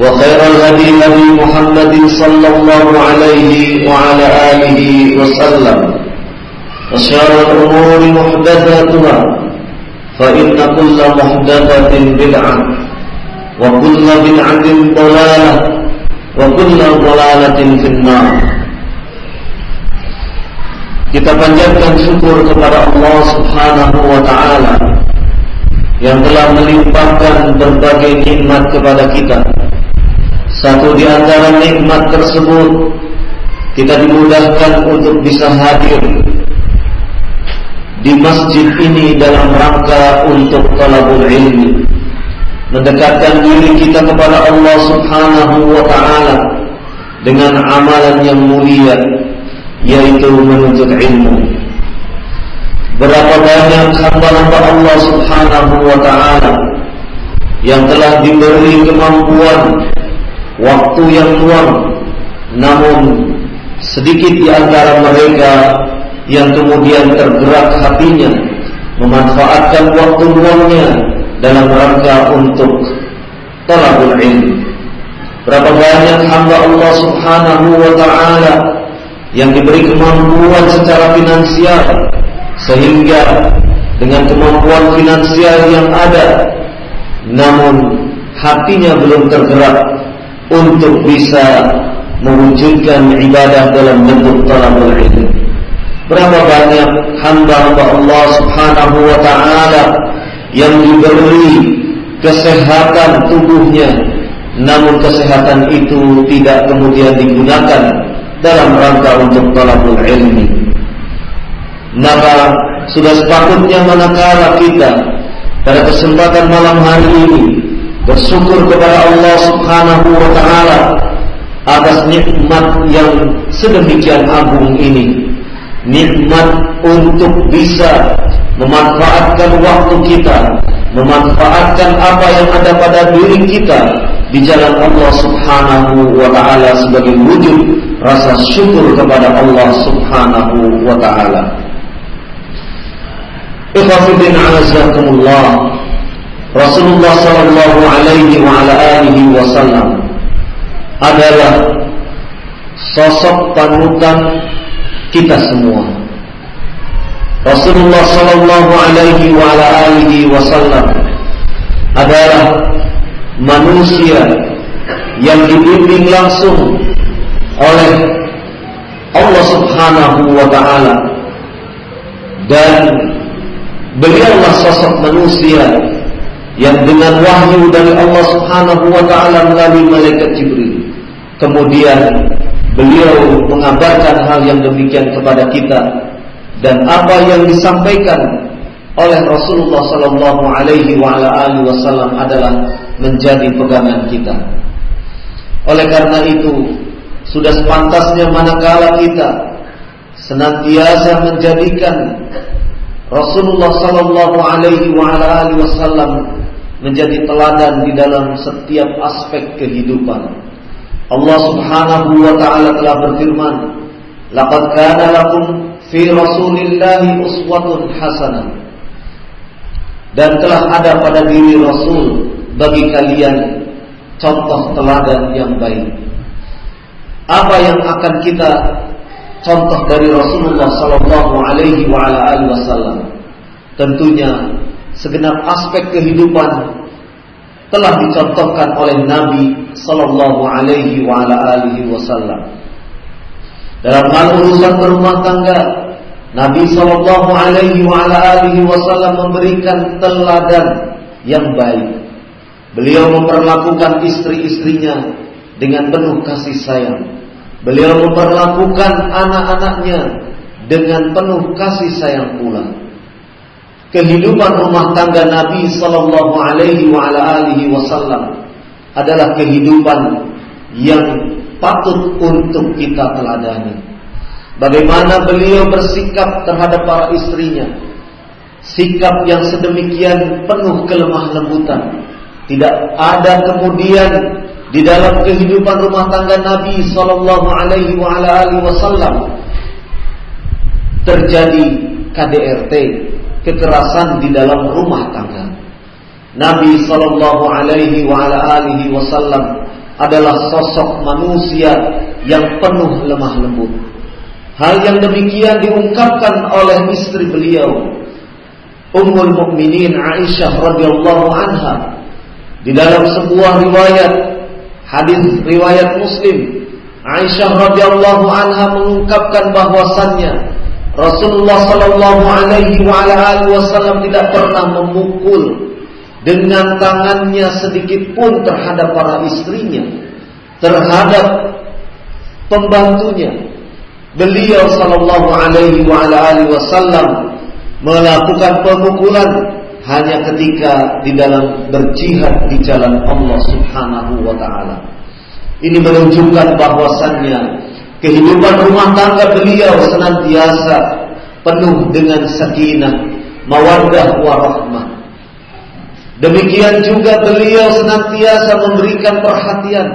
وخير الهدي هدي محمد صلى الله عليه وعلى آله وسلم وشر الأمور محدثاتها فإن كل محدثة بدعة وكل بدعة ضلالة وكل ضلالة في النار Kita panjatkan syukur kepada Allah Subhanahu wa taala yang telah melimpahkan berbagai nikmat kepada kita. satu di antara nikmat tersebut kita dimudahkan untuk bisa hadir di masjid ini dalam rangka untuk talabul ilmi. Mendekatkan diri kita kepada Allah Subhanahu wa taala dengan amalan yang mulia yaitu menuntut ilmu. Berapa banyak hamba-hamba Allah Subhanahu wa taala yang telah diberi kemampuan waktu yang luang. Namun sedikit di antara mereka yang kemudian tergerak hatinya memanfaatkan waktu luangnya dalam rangka untuk talabul ilmi berapa banyak hamba Allah Subhanahu wa taala yang diberi kemampuan secara finansial sehingga dengan kemampuan finansial yang ada namun hatinya belum tergerak untuk bisa mewujudkan ibadah dalam bentuk talabul ilmi. Berapa banyak hamba-hamba Allah Subhanahu wa taala yang diberi kesehatan tubuhnya namun kesehatan itu tidak kemudian digunakan dalam rangka untuk talabul ilmi. Maka sudah sepatutnya manakala kita pada kesempatan malam hari ini bersyukur kepada Allah Subhanahu wa taala atas nikmat yang sedemikian agung ini nikmat untuk bisa memanfaatkan waktu kita memanfaatkan apa yang ada pada diri kita di jalan Allah Subhanahu wa taala sebagai wujud rasa syukur kepada Allah Subhanahu wa taala. Ikhwatiddin azakumullah. Rasulullah sallallahu alaihi wa ala alihi wasallam adalah sosok panutan kita semua. Rasulullah sallallahu alaihi wa ala alihi wasallam adalah manusia yang dibimbing langsung oleh Allah Subhanahu wa taala dan beliaulah sosok manusia yang dengan wahyu dari Allah Subhanahu wa taala melalui malaikat Jibril kemudian beliau mengabarkan hal yang demikian kepada kita dan apa yang disampaikan oleh Rasulullah sallallahu alaihi wa ala alihi wasallam adalah menjadi pegangan kita. Oleh karena itu, sudah sepantasnya manakala kita senantiasa menjadikan Rasulullah sallallahu alaihi wasallam menjadi teladan di dalam setiap aspek kehidupan. Allah Subhanahu wa taala telah berfirman, "Laqad kana lakum fi Rasulillahi uswatun hasanah." Dan telah ada pada diri Rasul bagi kalian contoh teladan yang baik. Apa yang akan kita contoh dari Rasulullah sallallahu alaihi wasallam? Tentunya segenap aspek kehidupan telah dicontohkan oleh Nabi sallallahu alaihi wasallam. Dalam hal urusan berumah tangga, Nabi sallallahu alaihi wasallam memberikan teladan yang baik Beliau memperlakukan istri-istrinya dengan penuh kasih sayang. Beliau memperlakukan anak-anaknya dengan penuh kasih sayang pula. Kehidupan rumah tangga Nabi Sallallahu Alaihi Wasallam adalah kehidupan yang patut untuk kita teladani. Bagaimana beliau bersikap terhadap para istrinya, sikap yang sedemikian penuh kelemah lembutan, tidak ada kemudian di dalam kehidupan rumah tangga Nabi Sallallahu Alaihi Wasallam terjadi KDRT, kekerasan di dalam rumah tangga. Nabi Sallallahu Alaihi Wasallam adalah sosok manusia yang penuh lemah lembut. Hal yang demikian diungkapkan oleh istri beliau, Ummul Mukminin Aisyah radhiyallahu anha di dalam sebuah riwayat hadis riwayat Muslim, Aisyah radhiyallahu anha mengungkapkan bahwasannya Rasulullah sallallahu alaihi wasallam tidak pernah memukul dengan tangannya sedikit pun terhadap para istrinya, terhadap pembantunya. Beliau sallallahu alaihi wasallam melakukan pemukulan hanya ketika di dalam berjihad di jalan Allah Subhanahu wa taala. Ini menunjukkan bahwasannya kehidupan rumah tangga beliau senantiasa penuh dengan sakinah, mawaddah warahmah. Demikian juga beliau senantiasa memberikan perhatian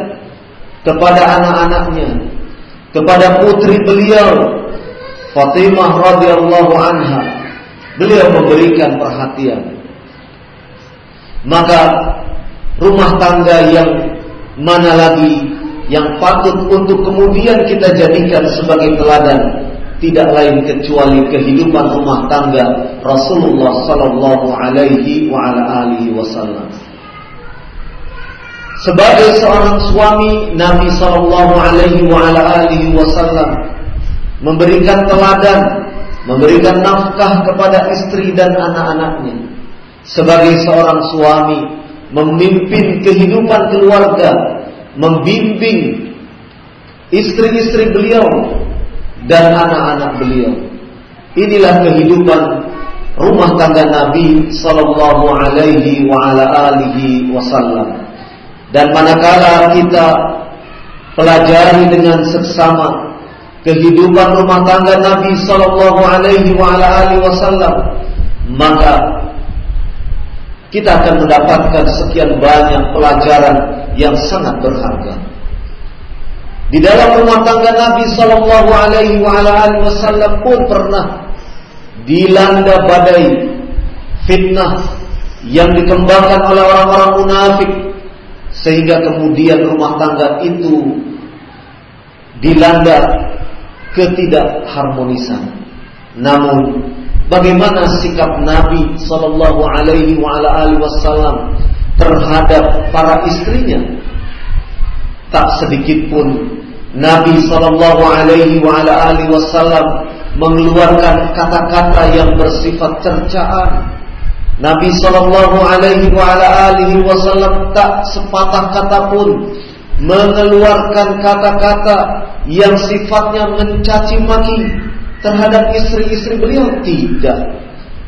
kepada anak-anaknya, kepada putri beliau Fatimah radhiyallahu anha. Beliau memberikan perhatian maka rumah tangga yang mana lagi yang patut untuk kemudian kita jadikan sebagai teladan tidak lain kecuali kehidupan rumah tangga Rasulullah sallallahu alaihi wa ala alihi wasallam. Sebagai seorang suami Nabi sallallahu alaihi wa ala alihi wasallam memberikan teladan, memberikan nafkah kepada istri dan anak-anaknya sebagai seorang suami memimpin kehidupan keluarga, membimbing istri-istri beliau dan anak-anak beliau. Inilah kehidupan rumah tangga Nabi sallallahu alaihi wa ala alihi wasallam. Dan manakala kita pelajari dengan seksama kehidupan rumah tangga Nabi sallallahu alaihi wa ala alihi wasallam, maka kita akan mendapatkan sekian banyak pelajaran yang sangat berharga. Di dalam rumah tangga Nabi Shallallahu Alaihi Wasallam pun pernah dilanda badai fitnah yang dikembangkan oleh orang-orang munafik sehingga kemudian rumah tangga itu dilanda ketidakharmonisan. Namun bagaimana sikap Nabi Sallallahu Alaihi Wasallam terhadap para istrinya. Tak sedikit pun Nabi Sallallahu Alaihi Wasallam mengeluarkan kata-kata yang bersifat cercaan. Nabi Sallallahu Alaihi Wasallam tak sepatah kata pun mengeluarkan kata-kata yang sifatnya mencaci maki terhadap istri-istri beliau tidak.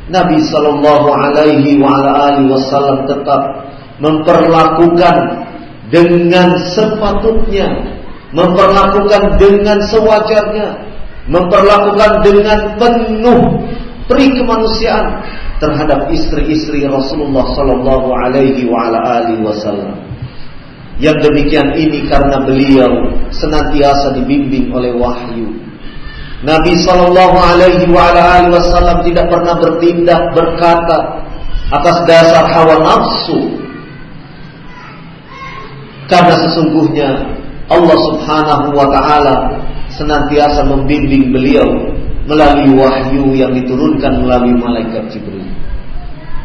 Nabi Shallallahu Alaihi Wasallam tetap memperlakukan dengan sepatutnya, memperlakukan dengan sewajarnya, memperlakukan dengan penuh peri kemanusiaan terhadap istri-istri Rasulullah sallallahu alaihi wasallam. Yang demikian ini karena beliau senantiasa dibimbing oleh wahyu. Nabi sallallahu alaihi wasallam tidak pernah bertindak berkata atas dasar hawa nafsu. Karena sesungguhnya Allah Subhanahu wa taala senantiasa membimbing beliau melalui wahyu yang diturunkan melalui malaikat Jibril.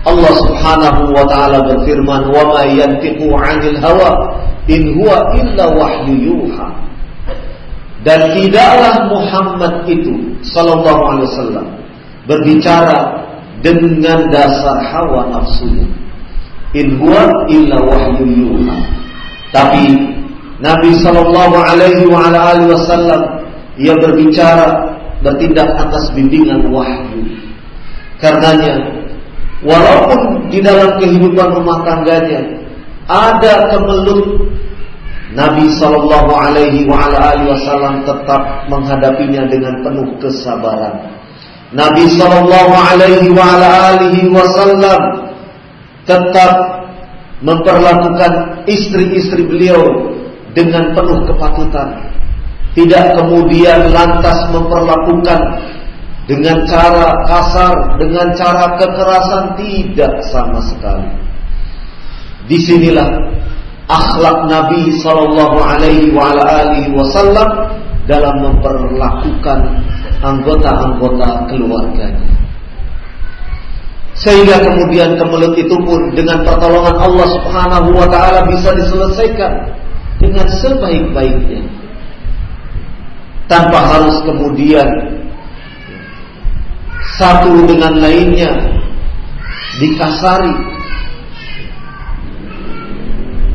Allah Subhanahu wa taala berfirman, "Wa ma yantiqu 'anil hawa in huwa illa wahyu yuha." Dan tidaklah Muhammad itu sallallahu alaihi wasallam berbicara dengan dasar hawa nafsunya. In huwa illa wahyu yuha. Tapi Nabi sallallahu alaihi wasallam ia berbicara bertindak atas bimbingan wahyu. Karenanya Walaupun di dalam kehidupan rumah tangganya ada kemelut Nabi Shallallahu Alaihi Wasallam tetap menghadapinya dengan penuh kesabaran. Nabi Shallallahu Alaihi Wasallam tetap memperlakukan istri-istri beliau dengan penuh kepatutan. Tidak kemudian lantas memperlakukan dengan cara kasar, dengan cara kekerasan tidak sama sekali. Di sinilah akhlak Nabi Sallallahu Alaihi Wasallam dalam memperlakukan anggota-anggota keluarganya. Sehingga kemudian kemelut itu pun dengan pertolongan Allah Subhanahu wa taala bisa diselesaikan dengan sebaik-baiknya. Tanpa harus kemudian satu dengan lainnya dikasari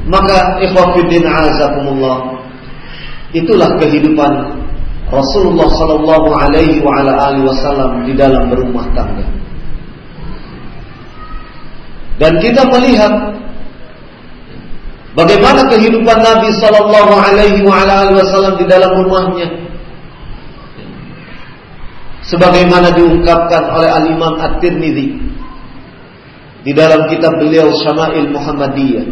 maka ikhwatiddin azakumullah itulah kehidupan Rasulullah sallallahu alaihi wa ala alihi wasallam di dalam berumah tangga dan kita melihat bagaimana kehidupan Nabi sallallahu alaihi wasallam di dalam rumahnya sebagaimana diungkapkan oleh Al-Imam At-Tirmidzi di dalam kitab beliau Syama'il Muhammadiyah.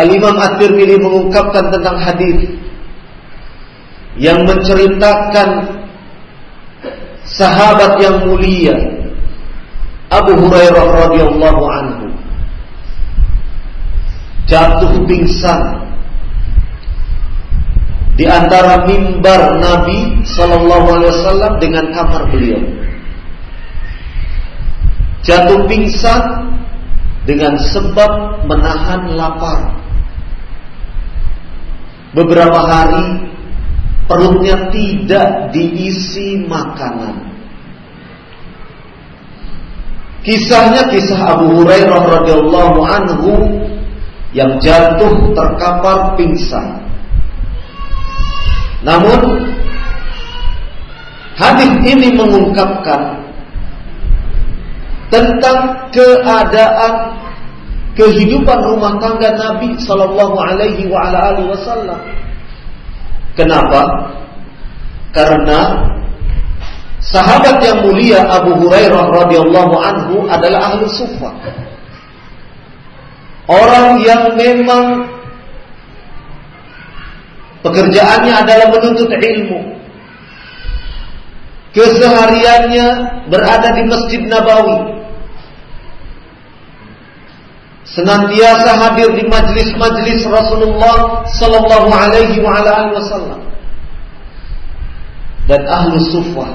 Al-Imam At-Tirmidzi mengungkapkan tentang hadis yang menceritakan sahabat yang mulia Abu Hurairah radhiyallahu anhu jatuh pingsan di antara mimbar Nabi Sallallahu Alaihi Wasallam dengan kamar beliau. Jatuh pingsan dengan sebab menahan lapar. Beberapa hari perutnya tidak diisi makanan. Kisahnya kisah Abu Hurairah radhiyallahu anhu yang jatuh terkapar pingsan namun hadis ini mengungkapkan tentang keadaan kehidupan rumah tangga Nabi Sallallahu Alaihi Wasallam. Kenapa? Karena sahabat yang mulia Abu Hurairah radhiyallahu anhu adalah ahli sufa. Orang yang memang Pekerjaannya adalah menuntut ilmu. Kesehariannya berada di Masjid Nabawi. Senantiasa hadir di majlis-majlis Rasulullah sallallahu alaihi wa ala wasallam. Dan ahlu sufah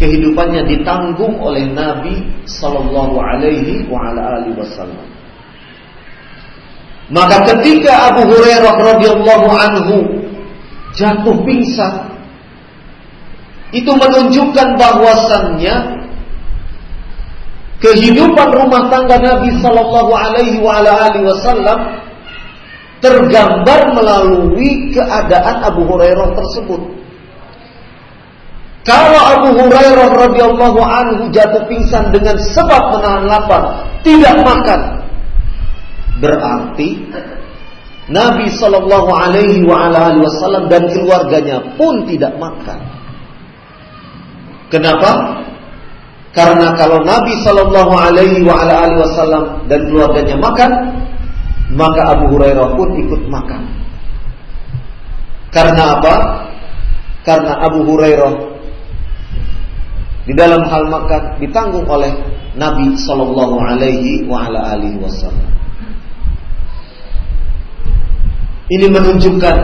kehidupannya ditanggung oleh Nabi sallallahu alaihi wa ala wasallam. Maka ketika Abu Hurairah radhiyallahu anhu jatuh pingsan, itu menunjukkan bahwasannya kehidupan rumah tangga Nabi Sallallahu Alaihi Wasallam tergambar melalui keadaan Abu Hurairah tersebut. Kalau Abu Hurairah radhiyallahu anhu jatuh pingsan dengan sebab menahan lapar, tidak makan, berarti Nabi Shallallahu Alaihi Wasallam dan keluarganya pun tidak makan. Kenapa? Karena kalau Nabi Shallallahu Alaihi Wasallam dan keluarganya makan, maka Abu Hurairah pun ikut makan. Karena apa? Karena Abu Hurairah di dalam hal makan ditanggung oleh Nabi Shallallahu Alaihi Wasallam. Ini menunjukkan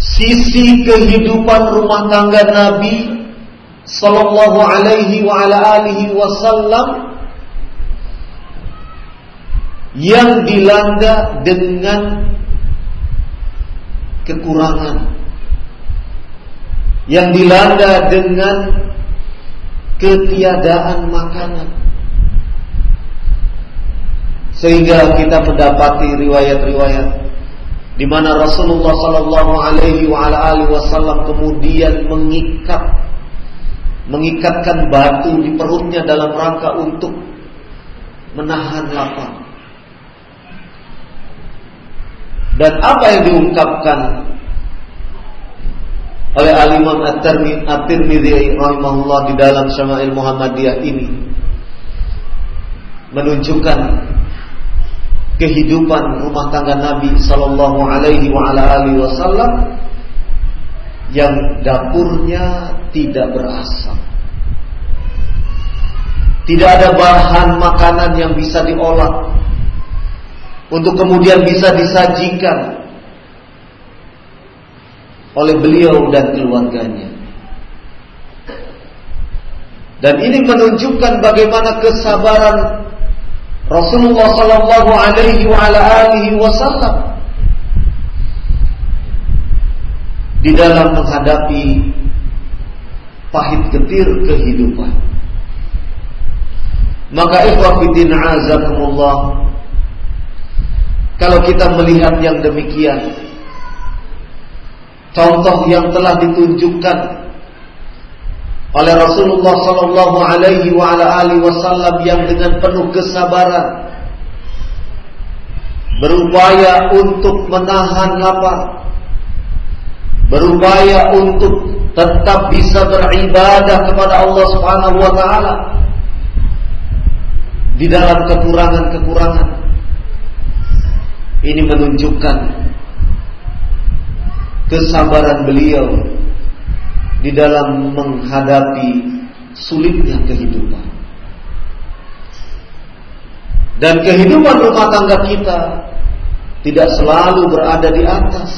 sisi kehidupan rumah tangga Nabi sallallahu alaihi wa ala alihi wasallam yang dilanda dengan kekurangan yang dilanda dengan ketiadaan makanan sehingga kita mendapati riwayat-riwayat di mana Rasulullah sallallahu alaihi wasallam kemudian mengikat mengikatkan batu di perutnya dalam rangka untuk menahan lapar. Dan apa yang diungkapkan oleh Al-Imam At-Tirmidzi rahimahullah di dalam Syama'il Muhammadiyah ini menunjukkan kehidupan rumah tangga Nabi sallallahu alaihi wa ala alihi wasallam yang dapurnya tidak berasap. Tidak ada bahan makanan yang bisa diolah untuk kemudian bisa disajikan oleh beliau dan keluarganya. Dan ini menunjukkan bagaimana kesabaran Rasulullah sallallahu alaihi wasallam di dalam menghadapi pahit getir kehidupan. Maka ikhwafidin azakumullah Kalau kita melihat yang demikian Contoh yang telah ditunjukkan oleh Rasulullah Sallallahu Alaihi Wasallam yang dengan penuh kesabaran berupaya untuk menahan lapar, berupaya untuk tetap bisa beribadah kepada Allah Subhanahu wa taala di dalam kekurangan-kekurangan. Ini menunjukkan kesabaran beliau di dalam menghadapi sulitnya kehidupan. Dan kehidupan rumah tangga kita tidak selalu berada di atas.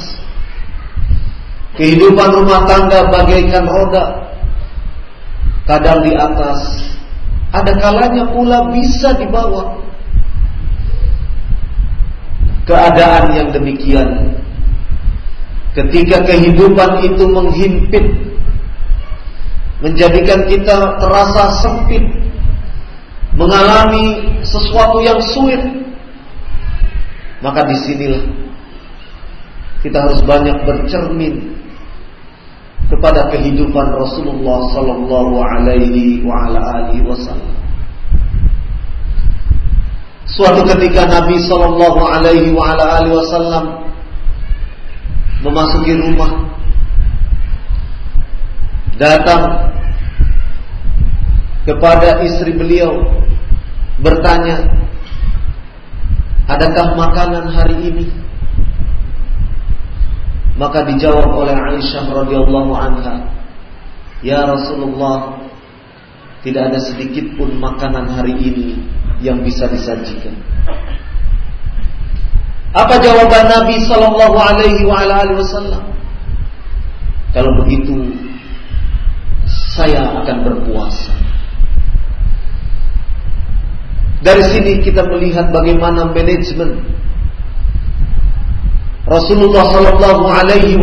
Kehidupan rumah tangga bagaikan roda Kadang di atas. Ada kalanya pula bisa di bawah. Keadaan yang demikian Ketika kehidupan itu menghimpit Menjadikan kita terasa sempit Mengalami sesuatu yang sulit Maka di sinilah Kita harus banyak bercermin kepada kehidupan Rasulullah sallallahu alaihi wasallam. Suatu ketika Nabi sallallahu alaihi wasallam memasuki rumah. Datang kepada istri beliau. Bertanya adakah makanan hari ini? Maka dijawab oleh Aisyah radhiyallahu anha, "Ya Rasulullah, tidak ada sedikit pun makanan hari ini yang bisa disajikan." Apa jawaban Nabi sallallahu alaihi wasallam? Kalau begitu saya akan berpuasa. Dari sini kita melihat bagaimana manajemen Rasulullah Shallallahu Alaihi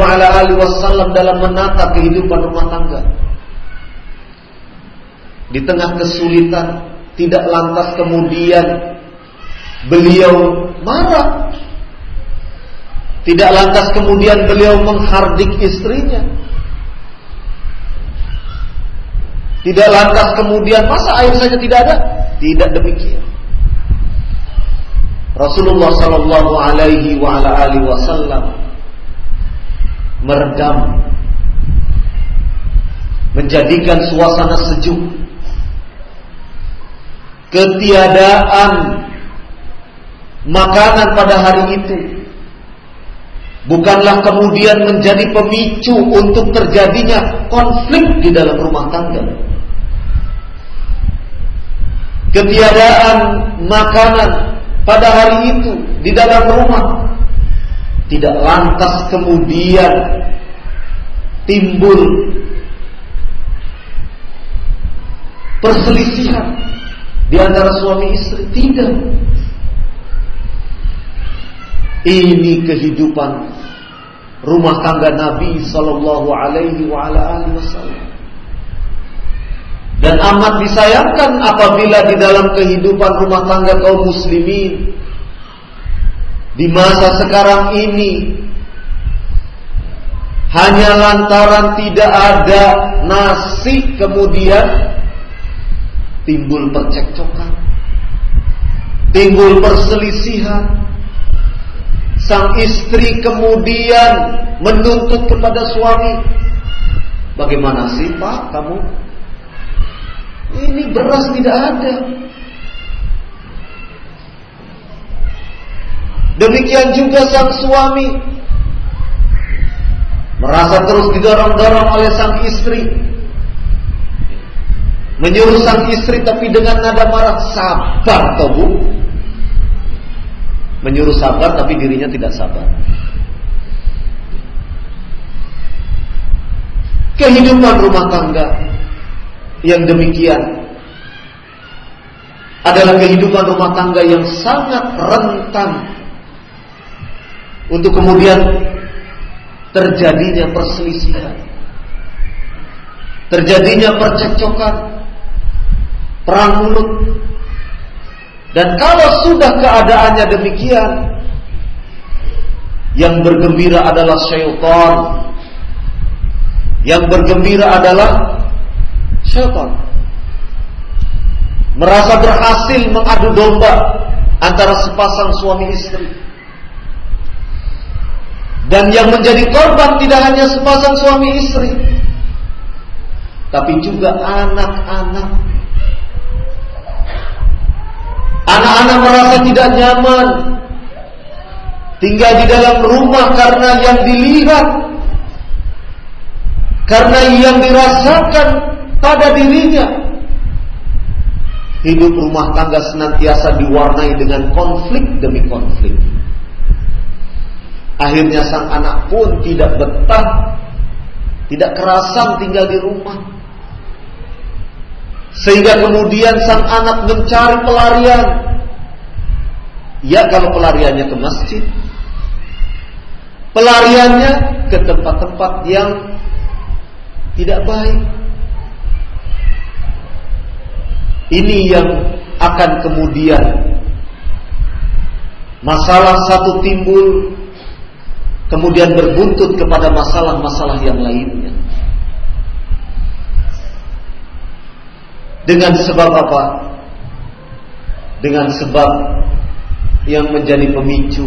Wasallam dalam menata kehidupan rumah tangga. Di tengah kesulitan, tidak lantas kemudian beliau marah. Tidak lantas kemudian beliau menghardik istrinya. Tidak lantas kemudian masa air saja tidak ada? Tidak demikian. Rasulullah Sallallahu Alaihi Wasallam meredam, menjadikan suasana sejuk, ketiadaan makanan pada hari itu bukanlah kemudian menjadi pemicu untuk terjadinya konflik di dalam rumah tangga. Ketiadaan makanan pada hari itu di dalam rumah tidak lantas kemudian timbul perselisihan di antara suami istri tidak ini kehidupan rumah tangga Nabi Sallallahu Alaihi Wasallam. Dan amat disayangkan apabila di dalam kehidupan rumah tangga kaum muslimin di masa sekarang ini hanya lantaran tidak ada nasi kemudian timbul percekcokan, timbul perselisihan. Sang istri kemudian menuntut kepada suami, bagaimana sih Pak kamu ini beras tidak ada. Demikian juga sang suami merasa terus didorong-dorong oleh sang istri. Menyuruh sang istri tapi dengan nada marah, sabar toh bu. Menyuruh sabar tapi dirinya tidak sabar. Kehidupan rumah tangga yang demikian adalah kehidupan rumah tangga yang sangat rentan untuk kemudian terjadinya perselisihan, terjadinya percekcokan, perang mulut. Dan kalau sudah keadaannya demikian, yang bergembira adalah syaitan. Yang bergembira adalah syaitan. Merasa berhasil mengadu domba antara sepasang suami istri. Dan yang menjadi korban tidak hanya sepasang suami istri, tapi juga anak-anak. Anak-anak merasa tidak nyaman tinggal di dalam rumah karena yang dilihat, karena yang dirasakan pada dirinya. Hidup rumah tangga senantiasa diwarnai dengan konflik demi konflik. Akhirnya sang anak pun tidak betah, tidak kerasan tinggal di rumah. Sehingga kemudian sang anak mencari pelarian. Ya kalau pelariannya ke masjid. Pelariannya ke tempat-tempat yang tidak baik. Ini yang akan kemudian masalah satu timbul kemudian berbuntut kepada masalah-masalah yang lainnya. Dengan sebab apa? Dengan sebab yang menjadi pemicu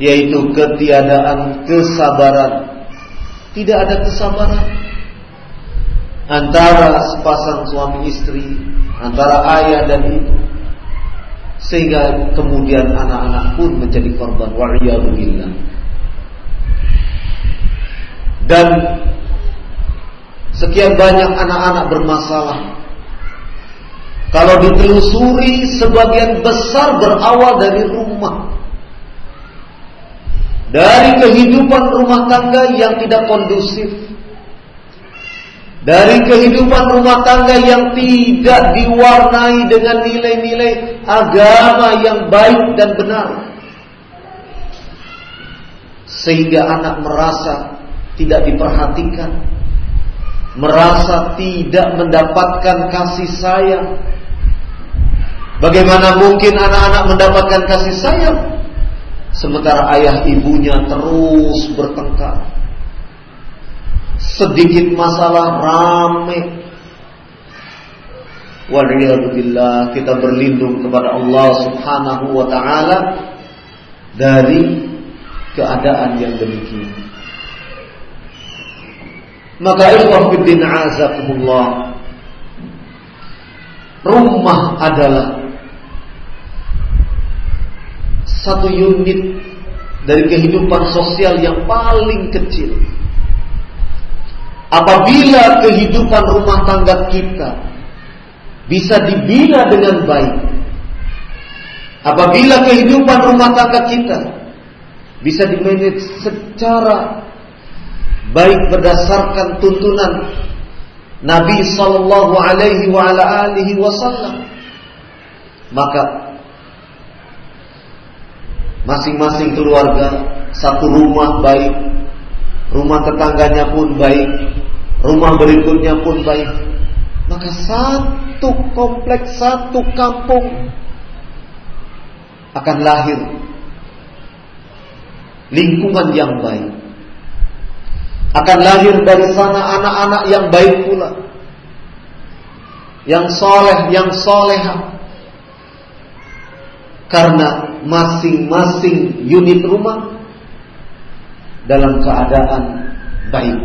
yaitu ketiadaan kesabaran. Tidak ada kesabaran antara sepasang suami istri, antara ayah dan ibu. Sehingga kemudian anak-anak pun menjadi korban wa'iyadzubillah. Dan sekian banyak anak-anak bermasalah. Kalau ditelusuri sebagian besar berawal dari rumah. Dari kehidupan rumah tangga yang tidak kondusif dari kehidupan rumah tangga yang tidak diwarnai dengan nilai-nilai agama yang baik dan benar. Sehingga anak merasa tidak diperhatikan, merasa tidak mendapatkan kasih sayang. Bagaimana mungkin anak-anak mendapatkan kasih sayang sementara ayah ibunya terus bertengkar? sedikit masalah rame. Waliyahudillah kita berlindung kepada Allah subhanahu wa ta'ala dari keadaan yang demikian. Maka ikhwah fiddin azakumullah Rumah adalah satu unit dari kehidupan sosial yang paling kecil. Apabila kehidupan rumah tangga kita bisa dibina dengan baik, apabila kehidupan rumah tangga kita bisa dimanage secara baik berdasarkan tuntunan Nabi sallallahu alaihi wa ala alihi wasallam. Maka masing-masing keluarga satu rumah baik rumah tetangganya pun baik rumah berikutnya pun baik. Maka satu kompleks satu kampung akan lahir lingkungan yang baik akan lahir dari sana anak-anak yang baik pula. Yang soleh, yang soleha. Karena masing-masing unit rumah dalam keadaan baik.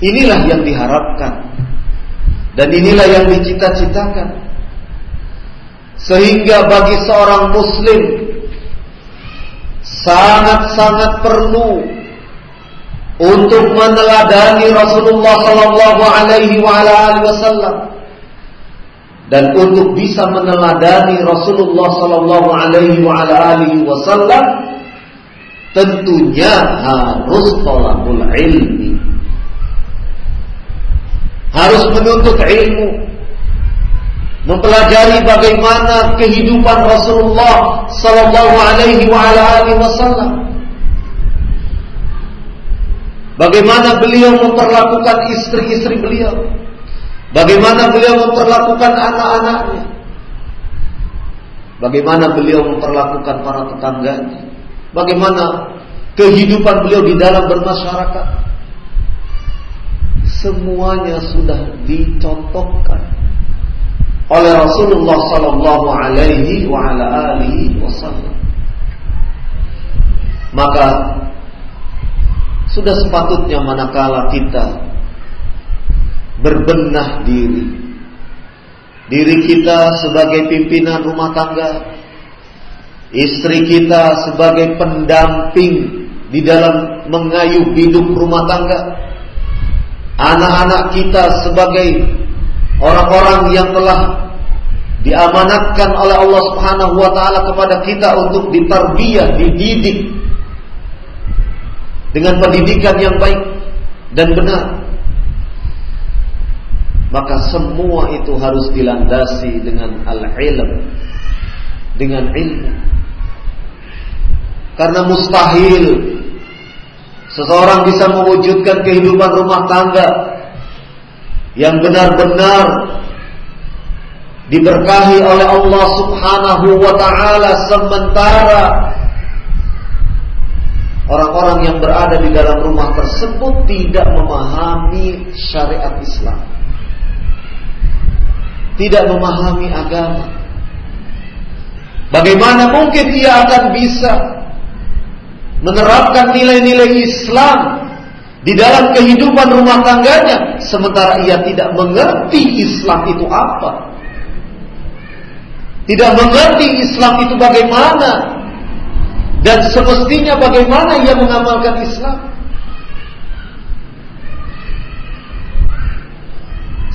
Inilah yang diharapkan dan inilah yang dicita-citakan. Sehingga bagi seorang muslim sangat-sangat perlu untuk meneladani Rasulullah sallallahu alaihi wasallam dan untuk bisa meneladani Rasulullah sallallahu alaihi wasallam tentunya harus tolakul ilmi. Harus menuntut ilmu mempelajari bagaimana kehidupan Rasulullah sallallahu alaihi wasallam. Bagaimana beliau memperlakukan istri-istri beliau? Bagaimana beliau memperlakukan anak-anaknya? Bagaimana beliau memperlakukan para tetangganya? Bagaimana kehidupan beliau di dalam bermasyarakat? Semuanya sudah dicontohkan oleh Rasulullah sallallahu alaihi wasallam. Maka sudah sepatutnya manakala kita berbenah diri diri kita sebagai pimpinan rumah tangga istri kita sebagai pendamping di dalam mengayuh hidup rumah tangga anak-anak kita sebagai orang-orang yang telah diamanatkan oleh Allah Subhanahu wa taala kepada kita untuk ditarbiyah, dididik dengan pendidikan yang baik dan benar. Maka semua itu harus dilandasi dengan al-ilm, dengan ilmu. Karena mustahil seseorang bisa mewujudkan kehidupan rumah tangga yang benar-benar diberkahi oleh Allah Subhanahu wa taala sementara orang-orang yang berada di dalam rumah tersebut tidak memahami syariat Islam. Tidak memahami agama. Bagaimana mungkin ia akan bisa menerapkan nilai-nilai Islam di dalam kehidupan rumah tangganya sementara ia tidak mengerti Islam itu apa? tidak mengerti Islam itu bagaimana dan semestinya bagaimana ia mengamalkan Islam.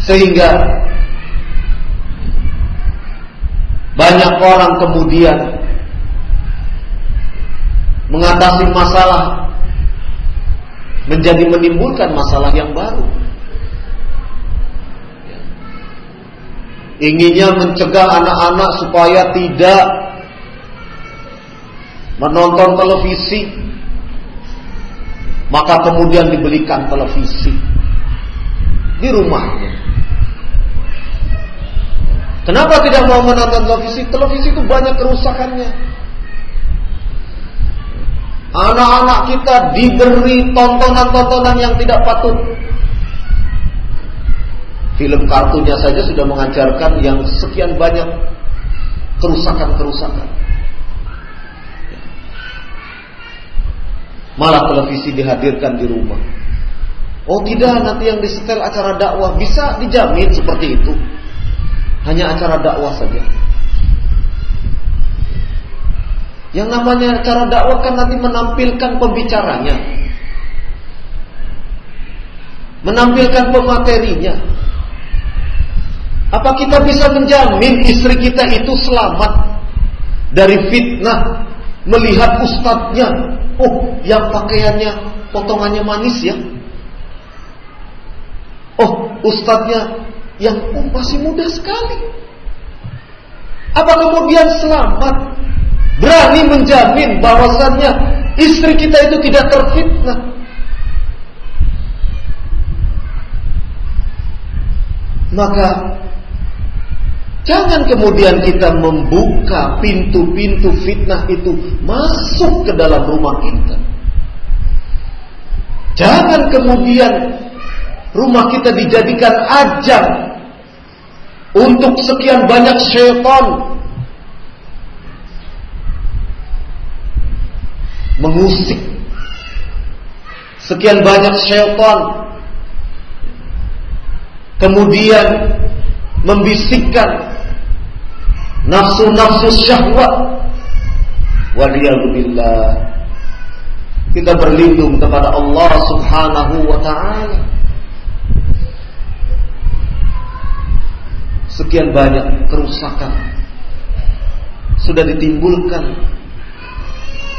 Sehingga banyak orang kemudian mengatasi masalah menjadi menimbulkan masalah yang baru. Inginnya mencegah anak-anak supaya tidak menonton televisi. Maka kemudian dibelikan televisi di rumahnya. Kenapa tidak mau menonton televisi? Televisi itu banyak kerusakannya. Anak-anak kita diberi tontonan-tontonan yang tidak patut. Film kartunnya saja sudah mengajarkan yang sekian banyak kerusakan-kerusakan. Malah televisi dihadirkan di rumah. Oh tidak, nanti yang disetel acara dakwah bisa dijamin seperti itu. Hanya acara dakwah saja. Yang namanya acara dakwah kan nanti menampilkan pembicaranya. Menampilkan pematerinya. Apa kita bisa menjamin istri kita itu selamat dari fitnah melihat ustadznya? Oh, yang pakaiannya potongannya manis ya. Oh, ustadznya yang oh, masih muda sekali. Apa kemudian selamat? Berani menjamin bahwasannya istri kita itu tidak terfitnah. Maka Jangan kemudian kita membuka pintu-pintu fitnah itu masuk ke dalam rumah kita. Jangan kemudian rumah kita dijadikan ajang untuk sekian banyak syaitan mengusik sekian banyak syaitan kemudian membisikkan nafsu-nafsu syahwat. Waliyahulillah. Kita berlindung kepada Allah Subhanahu wa taala. Sekian banyak kerusakan sudah ditimbulkan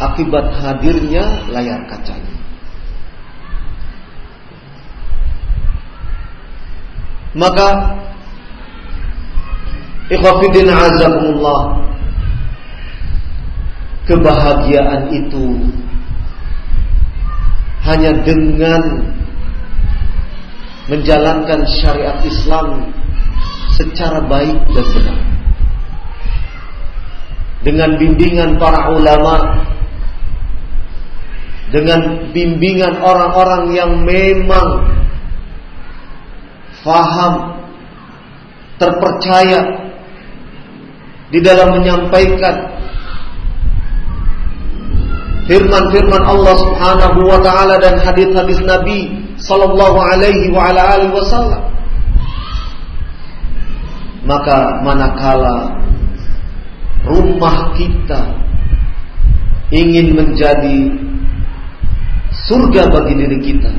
akibat hadirnya layar kaca. Maka Ikhwafidin azakumullah Kebahagiaan itu Hanya dengan Menjalankan syariat Islam Secara baik dan benar Dengan bimbingan para ulama Dengan bimbingan orang-orang yang memang Faham Terpercaya di dalam menyampaikan firman-firman Allah Subhanahu wa taala dan hadis-hadis Nabi sallallahu alaihi wa ala alihi wasallam. Maka manakala rumah kita ingin menjadi surga bagi diri kita,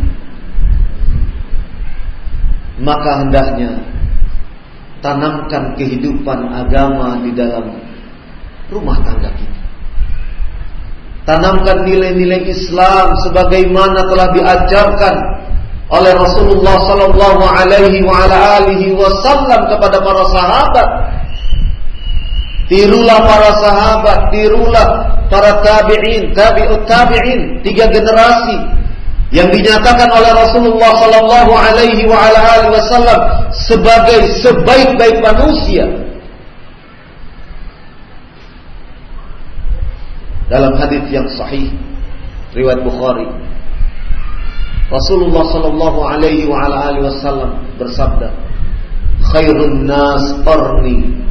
maka hendaknya tanamkan kehidupan agama di dalam rumah tangga kita. Tanamkan nilai-nilai Islam sebagaimana telah diajarkan oleh Rasulullah sallallahu alaihi wa alihi wasallam kepada para sahabat. Tirulah para sahabat, tirulah para tabi'in, tabi'ut tabi'in, tiga generasi yang dinyatakan oleh Rasulullah sallallahu alaihi wasallam sebagai sebaik-baik manusia. Dalam hadis yang sahih riwayat Bukhari Rasulullah sallallahu alaihi wasallam bersabda khairun nas qarni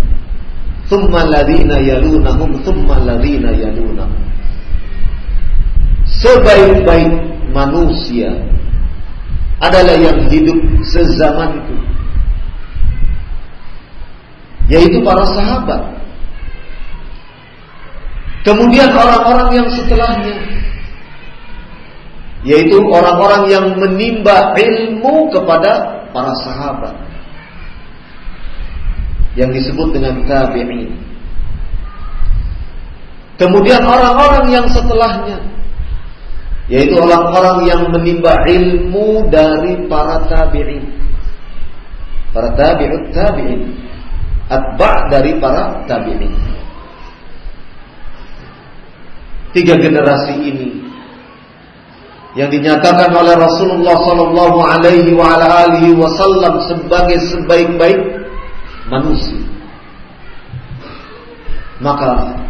thumma alladhina yalunahum thumma alladhina yalunahum. Sebaik-baik manusia adalah yang hidup sezaman itu. Yaitu para sahabat. Kemudian orang-orang yang setelahnya. Yaitu orang-orang yang menimba ilmu kepada para sahabat yang disebut dengan tabi'in kemudian orang-orang yang setelahnya yaitu orang-orang yang menimba ilmu dari para tabi'in. Para tabi'ut tabi'in. Atba' dari para tabi'in. Tiga generasi ini yang dinyatakan oleh Rasulullah sallallahu alaihi wa alihi wasallam sebagai sebaik-baik manusia. Maka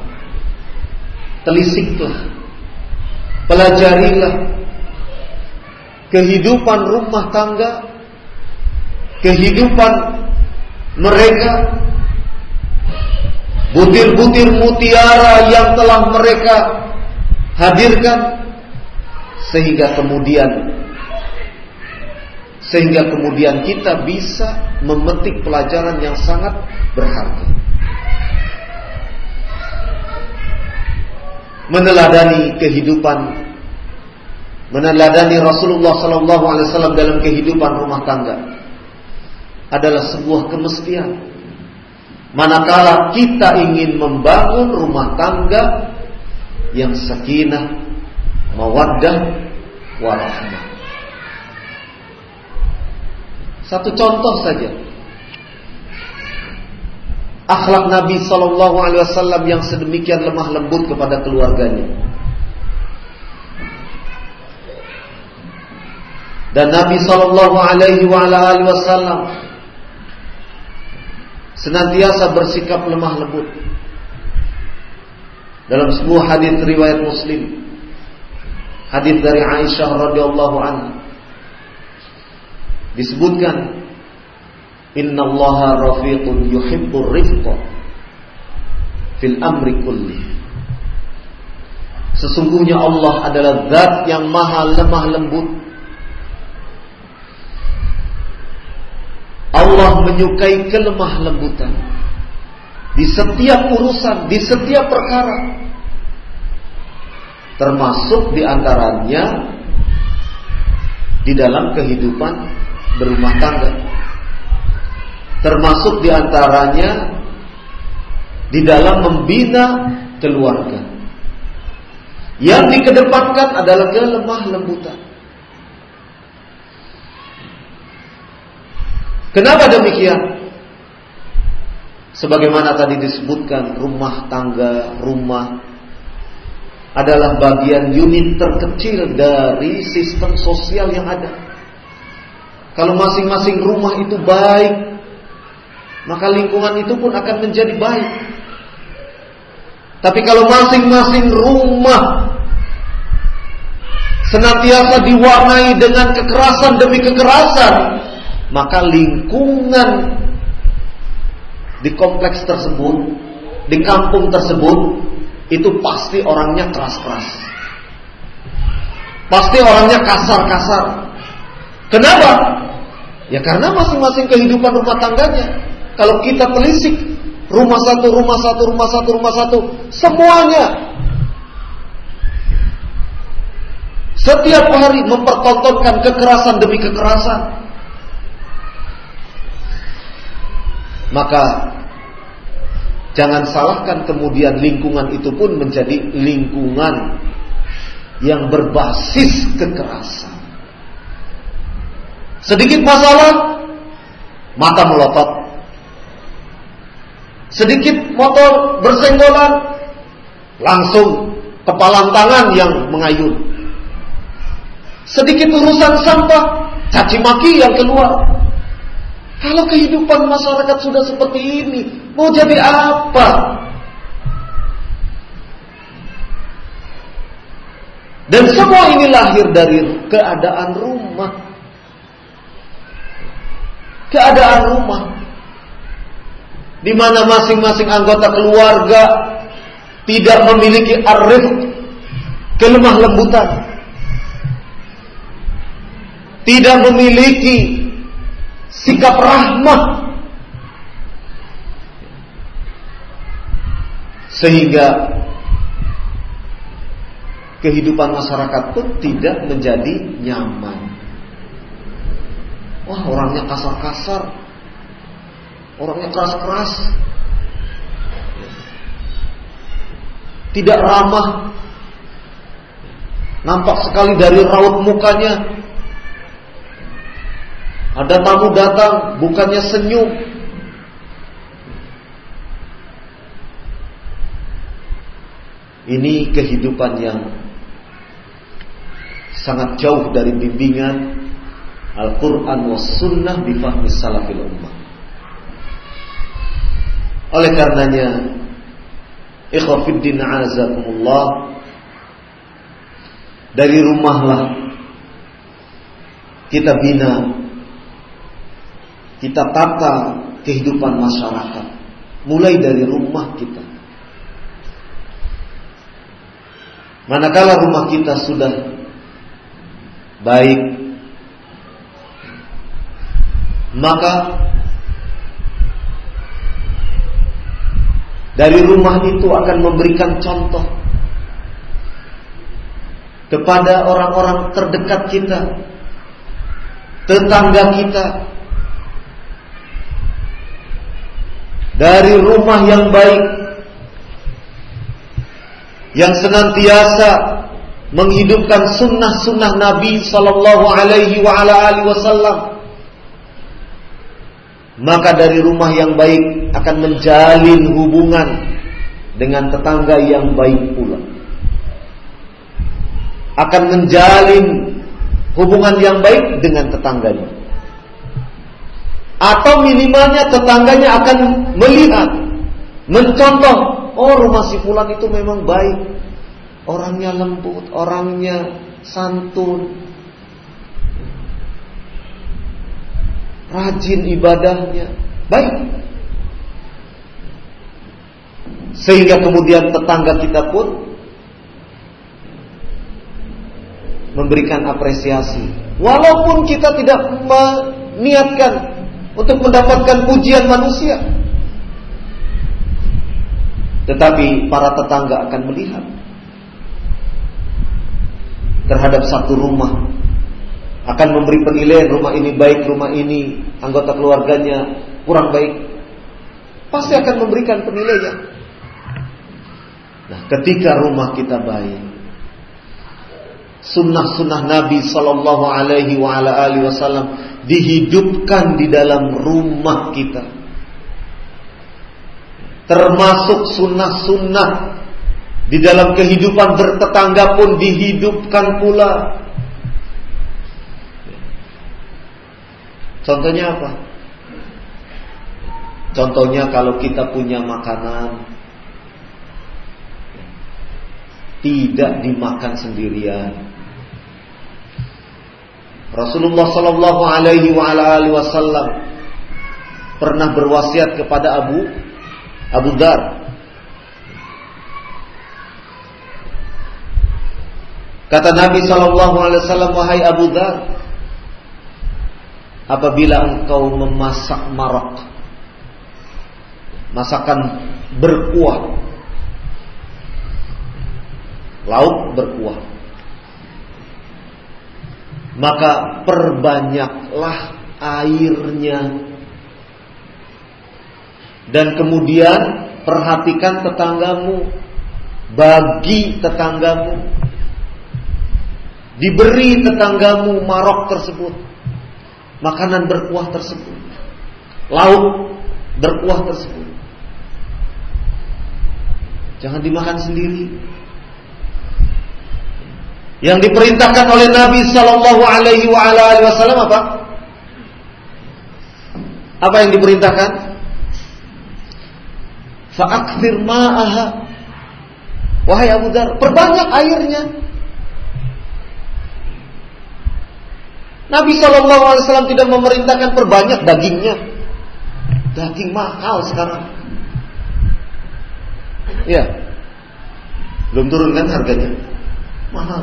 telisiklah pelajarilah kehidupan rumah tangga, kehidupan mereka, butir-butir mutiara yang telah mereka hadirkan, sehingga kemudian sehingga kemudian kita bisa memetik pelajaran yang sangat berharga. Meneladani kehidupan meneladani Rasulullah sallallahu alaihi wasallam dalam kehidupan rumah tangga adalah sebuah kemestian. Manakala kita ingin membangun rumah tangga yang sakinah, mawaddah, warahmah. Satu contoh saja. Akhlak Nabi Sallallahu Alaihi Wasallam yang sedemikian lemah lembut kepada keluarganya. Dan Nabi Sallallahu Alaihi Wasallam senantiasa bersikap lemah lembut. Dalam sebuah hadis riwayat Muslim, hadis dari Aisyah radhiyallahu anha, disebutkan Inna Allah rafiqun yuhibbur rifqa fil amri kulli. Sesungguhnya Allah adalah zat yang maha lemah lembut. Allah menyukai kelemah lembutan di setiap urusan, di setiap perkara. Termasuk di antaranya di dalam kehidupan berumah tangga. Termasuk di antaranya di dalam membina keluarga. Yang dikedepankan adalah kelemah lembutan. Kenapa demikian? Sebagaimana tadi disebutkan rumah tangga, rumah adalah bagian unit terkecil dari sistem sosial yang ada. Kalau masing-masing rumah itu baik, maka lingkungan itu pun akan menjadi baik. Tapi kalau masing-masing rumah senantiasa diwarnai dengan kekerasan demi kekerasan, maka lingkungan di kompleks tersebut, di kampung tersebut, itu pasti orangnya keras-keras. Pasti orangnya kasar-kasar. Kenapa? Ya karena masing-masing kehidupan rumah tangganya. Kalau kita telisik rumah satu, rumah satu, rumah satu, rumah satu, semuanya setiap hari mempertontonkan kekerasan demi kekerasan. Maka jangan salahkan kemudian lingkungan itu pun menjadi lingkungan yang berbasis kekerasan. Sedikit masalah, mata melotot. Sedikit motor bersenggolan, langsung kepala tangan yang mengayun. Sedikit urusan sampah, caci maki yang keluar. Kalau kehidupan masyarakat sudah seperti ini, mau jadi apa? Dan semua ini lahir dari keadaan rumah keadaan rumah. Di mana masing-masing anggota keluarga tidak memiliki arif kelemah lembutan. Tidak memiliki sikap rahmah. Sehingga kehidupan masyarakat pun tidak menjadi nyaman Wah orangnya kasar-kasar. Orangnya keras-keras Tidak ramah. Nampak sekali dari raut mukanya. Ada tamu datang Bukannya senyum. Ini kehidupan yang sangat jauh dari bimbingan Al-Quran was sunnah bifahmi salafil ummah. Oleh karenanya, ikhwafiddin azakumullah, Dari rumahlah kita bina, kita tata kehidupan masyarakat. Mulai dari rumah kita. Manakala rumah kita sudah baik, maka dari rumah itu akan memberikan contoh kepada orang-orang terdekat kita, tetangga kita. Dari rumah yang baik yang senantiasa menghidupkan sunnah-sunnah Nabi Sallallahu Alaihi Wasallam. Maka dari rumah yang baik akan menjalin hubungan dengan tetangga yang baik pula. Akan menjalin hubungan yang baik dengan tetangganya. Atau minimalnya tetangganya akan melihat, mencontoh Oh rumah si fulan itu memang baik. Orangnya lembut, orangnya santun. Rajin ibadahnya. Baik. Sehingga kemudian tetangga kita pun memberikan apresiasi. Walaupun kita tidak meniatkan untuk mendapatkan pujian manusia. Tetapi para tetangga akan melihat terhadap satu rumah akan memberi penilaian rumah ini baik, rumah ini anggota keluarganya kurang baik. Pasti akan memberikan penilaian. Nah, ketika rumah kita baik, sunnah-sunnah Nabi Sallallahu Alaihi Wasallam dihidupkan di dalam rumah kita termasuk sunnah-sunnah di dalam kehidupan bertetangga pun dihidupkan pula. Contohnya apa? Contohnya kalau kita punya makanan tidak dimakan sendirian. Rasulullah Shallallahu Alaihi Wasallam pernah berwasiat kepada Abu Abu Dar. Kata Nabi Shallallahu Alaihi Wasallam, wahai Abu Dar, apabila engkau memasak marok, masakan berkuah, lauk berkuah, maka perbanyaklah airnya dan kemudian perhatikan tetanggamu, bagi tetanggamu. Diberi tetanggamu marok tersebut, makanan berkuah tersebut, lauk berkuah tersebut. Jangan dimakan sendiri. Yang diperintahkan oleh Nabi Shallallahu Alaihi Wasallam apa? Apa yang diperintahkan? Fa'akfir ma'aha. Wahai Abu Dar, perbanyak airnya. Nabi Shallallahu Alaihi Wasallam tidak memerintahkan perbanyak dagingnya. Daging mahal sekarang. Ya, belum turun kan harganya? Mahal.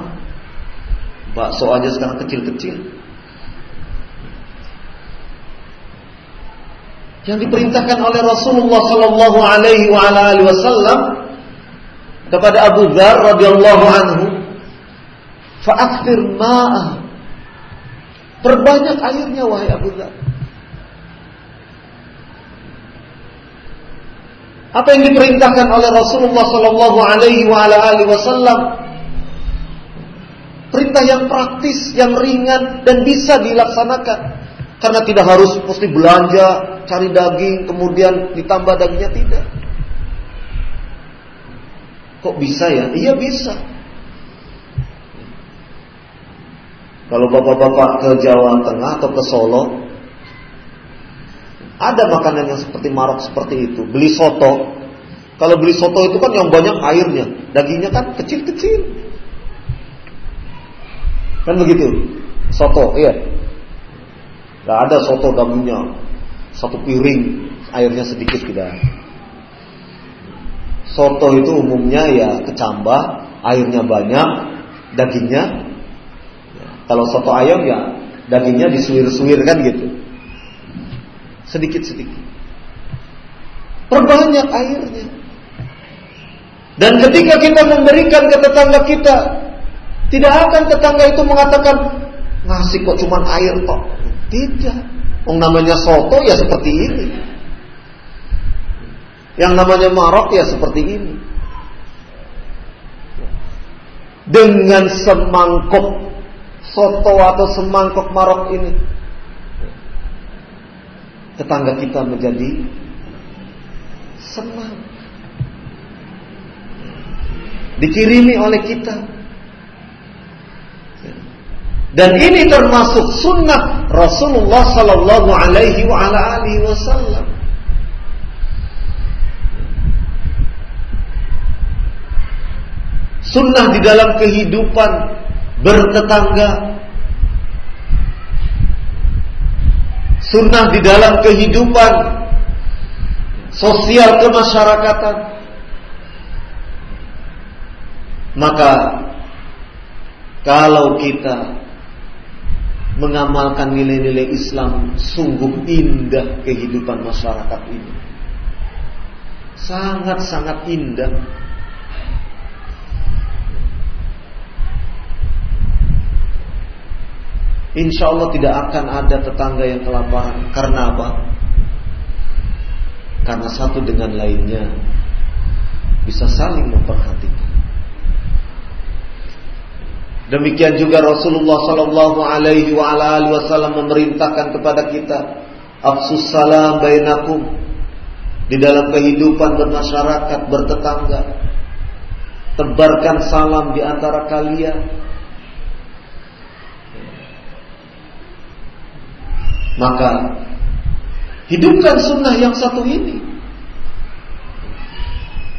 Bakso aja sekarang kecil-kecil. yang diperintahkan oleh Rasulullah Sallallahu Alaihi Wasallam kepada Abu Dzar radhiyallahu anhu, "Fa'akthir ma'ah." Perbanyak airnya wahai Abu Dzar. Apa yang diperintahkan oleh Rasulullah Sallallahu Alaihi Wasallam? Perintah yang praktis, yang ringan dan bisa dilaksanakan. Karena tidak harus mesti belanja, cari daging, kemudian ditambah dagingnya tidak. Kok bisa ya? Iya bisa. Kalau bapak-bapak ke Jawa Tengah atau ke Solo, ada makanan yang seperti marok seperti itu. Beli soto. Kalau beli soto itu kan yang banyak airnya, dagingnya kan kecil-kecil. Kan begitu. Soto, iya. Gak ada soto dagingnya satu piring airnya sedikit tidak. Soto itu umumnya ya kecambah, airnya banyak, dagingnya. Kalau soto ayam ya dagingnya disuir-suir kan gitu. Sedikit-sedikit. Perbanyak airnya. Dan ketika kita memberikan ke tetangga kita, tidak akan tetangga itu mengatakan ngasih kok cuma air kok. Tidak. Yang namanya soto ya seperti ini. Yang namanya marok ya seperti ini. Dengan semangkuk soto atau semangkuk marok ini. Tetangga kita menjadi senang. Dikirimi oleh kita. Dan ini termasuk sunnah Rasulullah Sallallahu Alaihi Wasallam. Sunnah di dalam kehidupan bertetangga. Sunnah di dalam kehidupan sosial kemasyarakatan. Maka kalau kita mengamalkan nilai-nilai Islam sungguh indah kehidupan masyarakat ini. Sangat-sangat indah. Insya Allah tidak akan ada tetangga yang kelaparan. Karena apa? Karena satu dengan lainnya bisa saling memperhatikan. Demikian juga Rasulullah Sallallahu Alaihi Wasallam memerintahkan kepada kita, afsus salam bainakum di dalam kehidupan bermasyarakat bertetangga, tebarkan salam di antara kalian. Maka hidupkan sunnah yang satu ini.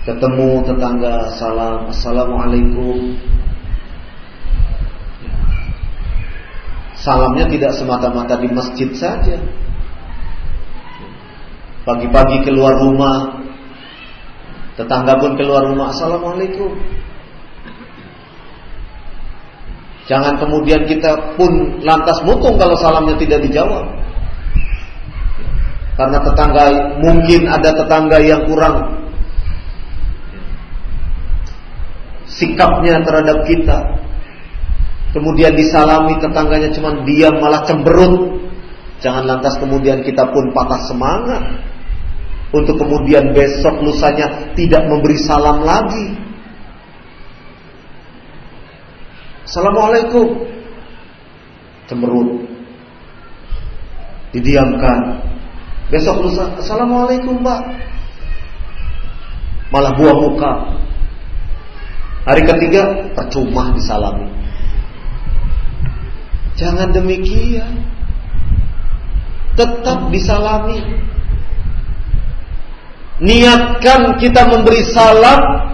Ketemu tetangga salam, assalamualaikum, Salamnya tidak semata-mata di masjid saja. Pagi-pagi keluar rumah, tetangga pun keluar rumah, Assalamualaikum. Jangan kemudian kita pun lantas mutung kalau salamnya tidak dijawab. Karena tetangga mungkin ada tetangga yang kurang sikapnya terhadap kita kemudian disalami tetangganya cuma diam malah cemberut. Jangan lantas kemudian kita pun patah semangat untuk kemudian besok lusanya tidak memberi salam lagi. Assalamualaikum. Cemberut. Didiamkan. Besok lusa, Assalamualaikum Mbak. Malah buah muka. Hari ketiga percuma disalami. Jangan demikian. Tetap disalami. Niatkan kita memberi salam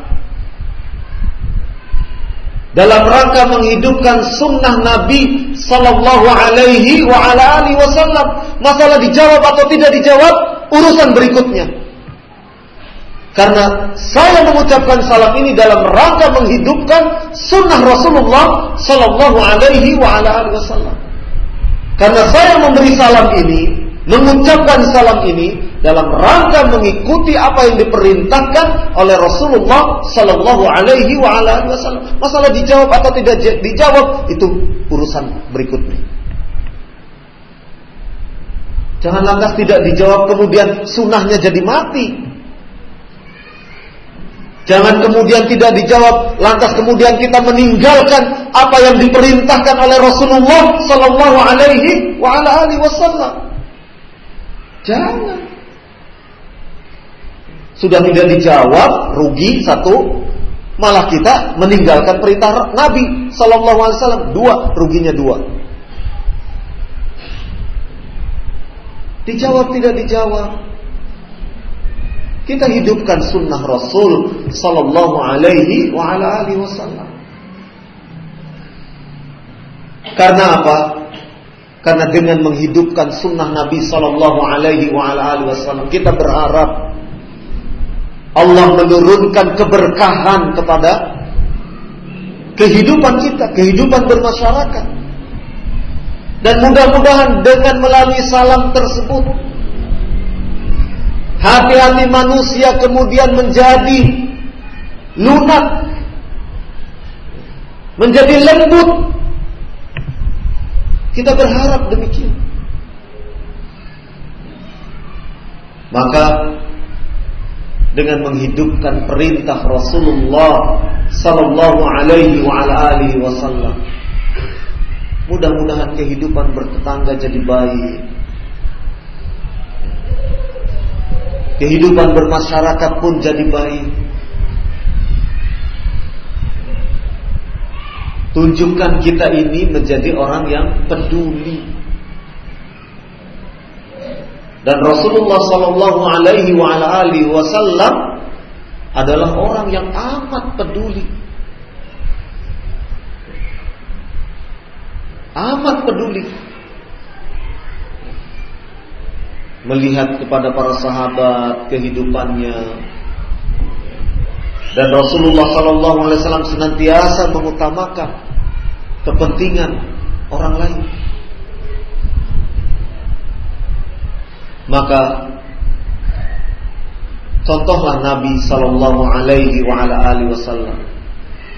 dalam rangka menghidupkan sunnah Nabi Sallallahu Alaihi Wasallam. Masalah dijawab atau tidak dijawab urusan berikutnya. Karena saya mengucapkan salam ini dalam rangka menghidupkan sunnah Rasulullah Sallallahu Alaihi Wasallam. Karena saya memberi salam ini, mengucapkan salam ini dalam rangka mengikuti apa yang diperintahkan oleh Rasulullah Sallallahu Alaihi Wasallam. Masalah dijawab atau tidak dijawab itu urusan berikutnya. Jangan lantas tidak dijawab kemudian sunnahnya jadi mati. Jangan kemudian tidak dijawab, lantas kemudian kita meninggalkan apa yang diperintahkan oleh Rasulullah Sallallahu Alaihi Wasallam. Jangan. Sudah tidak dijawab, rugi satu, malah kita meninggalkan perintah Nabi Sallallahu Alaihi Wasallam. Dua, ruginya dua. Dijawab tidak dijawab, kita hidupkan sunnah Rasul Sallallahu Alaihi wa ala alihi Wasallam. Karena apa? Karena dengan menghidupkan sunnah Nabi Sallallahu Alaihi Wasallam kita berharap Allah menurunkan keberkahan kepada kehidupan kita, kehidupan bermasyarakat. Dan mudah-mudahan dengan melalui salam tersebut hati-hati manusia kemudian menjadi lunak, menjadi lembut. Kita berharap demikian. Maka dengan menghidupkan perintah Rasulullah sallallahu alaihi wa ala alihi wasallam. Mudah-mudahan kehidupan bertetangga jadi baik. Kehidupan bermasyarakat pun jadi baik. Tunjukkan kita ini menjadi orang yang peduli dan Rasulullah Sallallahu Alaihi Wasallam adalah orang yang amat peduli, amat peduli. Melihat kepada para sahabat kehidupannya. Dan Rasulullah Sallallahu Alaihi Wasallam senantiasa mengutamakan kepentingan orang lain. Maka contohlah Nabi Sallallahu Alaihi Wasallam.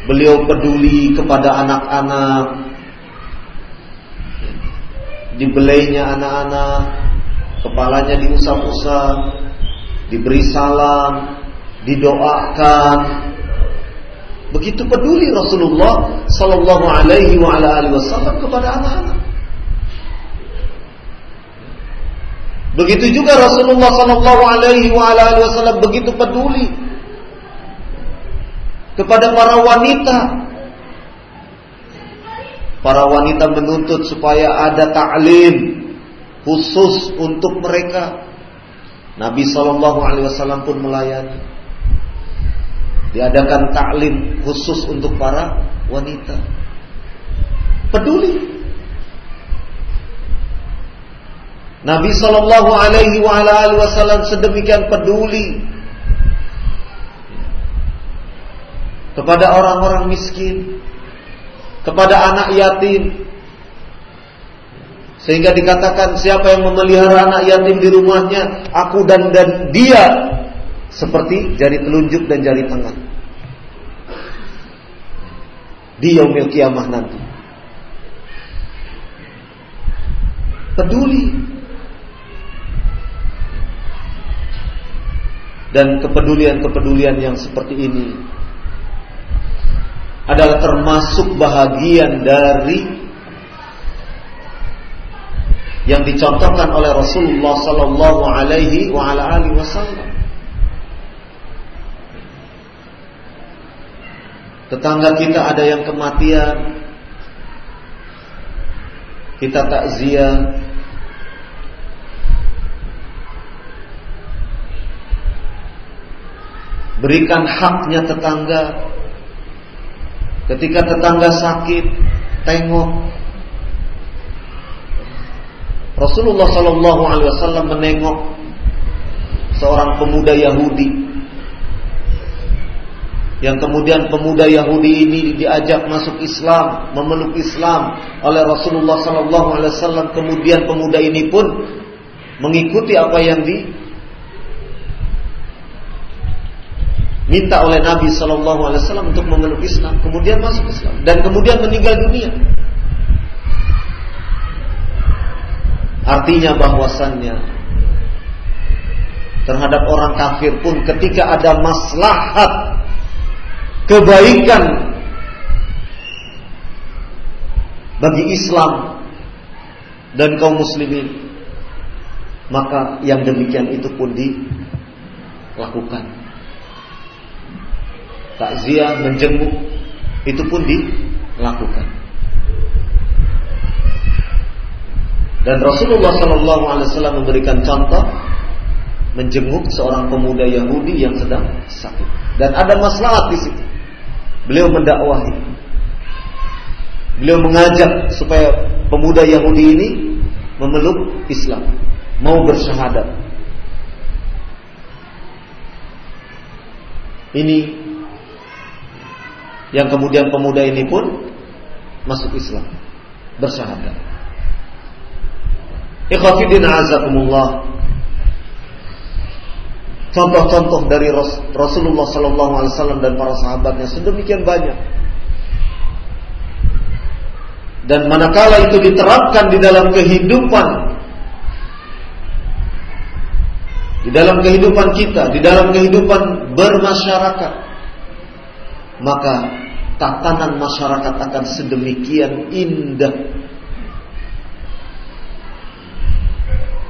Beliau peduli kepada anak-anak, dibelainya anak-anak, kepalanya diusap-usap, diberi salam, didoakan. Begitu peduli Rasulullah Sallallahu Alaihi Wasallam kepada anak-anak. Begitu juga Rasulullah Sallallahu Alaihi Wasallam begitu peduli kepada para wanita. Para wanita menuntut supaya ada taklim khusus untuk mereka. Nabi Sallallahu Alaihi Wasallam pun melayani. Diadakan taklim khusus untuk para wanita. Peduli Nabi Shallallahu Alaihi Wasallam sedemikian peduli kepada orang-orang miskin, kepada anak yatim, sehingga dikatakan siapa yang memelihara anak yatim di rumahnya, aku dan dan dia seperti jari telunjuk dan jari tangan. Di yaumil kiamah nanti. Peduli dan kepedulian-kepedulian yang seperti ini adalah termasuk bahagian dari yang dicontohkan oleh Rasulullah sallallahu alaihi wasallam. Tetangga kita ada yang kematian, kita takziah, Berikan haknya tetangga. Ketika tetangga sakit, tengok. Rasulullah Shallallahu Alaihi Wasallam menengok seorang pemuda Yahudi yang kemudian pemuda Yahudi ini diajak masuk Islam, memeluk Islam oleh Rasulullah Sallallahu Alaihi Wasallam. Kemudian pemuda ini pun mengikuti apa yang di minta oleh Nabi Shallallahu Alaihi Wasallam untuk memeluk Islam, kemudian masuk Islam dan kemudian meninggal dunia. Artinya bahwasannya terhadap orang kafir pun ketika ada maslahat kebaikan bagi Islam dan kaum muslimin maka yang demikian itu pun dilakukan takziah, menjenguk itu pun dilakukan. Dan Rasulullah Shallallahu Alaihi Wasallam memberikan contoh menjenguk seorang pemuda Yahudi yang sedang sakit dan ada masalah di situ. Beliau mendakwahi. Beliau mengajak supaya pemuda Yahudi ini memeluk Islam, mau bersyahadat. Ini yang kemudian pemuda ini pun masuk Islam, bersyahadat. Ikhwafidin azakumullah. Contoh-contoh dari Rasulullah Sallallahu Alaihi Wasallam dan para sahabatnya sedemikian banyak. Dan manakala itu diterapkan di dalam kehidupan di dalam kehidupan kita, di dalam kehidupan bermasyarakat, maka tatanan masyarakat akan sedemikian indah.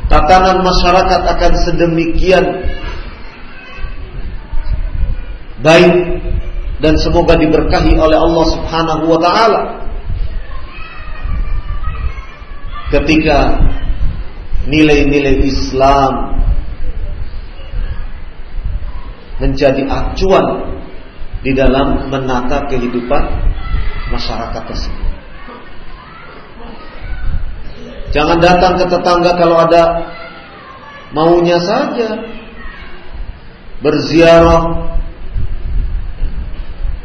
Tatanan masyarakat akan sedemikian baik dan semoga diberkahi oleh Allah Subhanahu wa taala. Ketika nilai-nilai Islam menjadi acuan di dalam menata kehidupan masyarakat tersebut. Jangan datang ke tetangga kalau ada maunya saja berziarah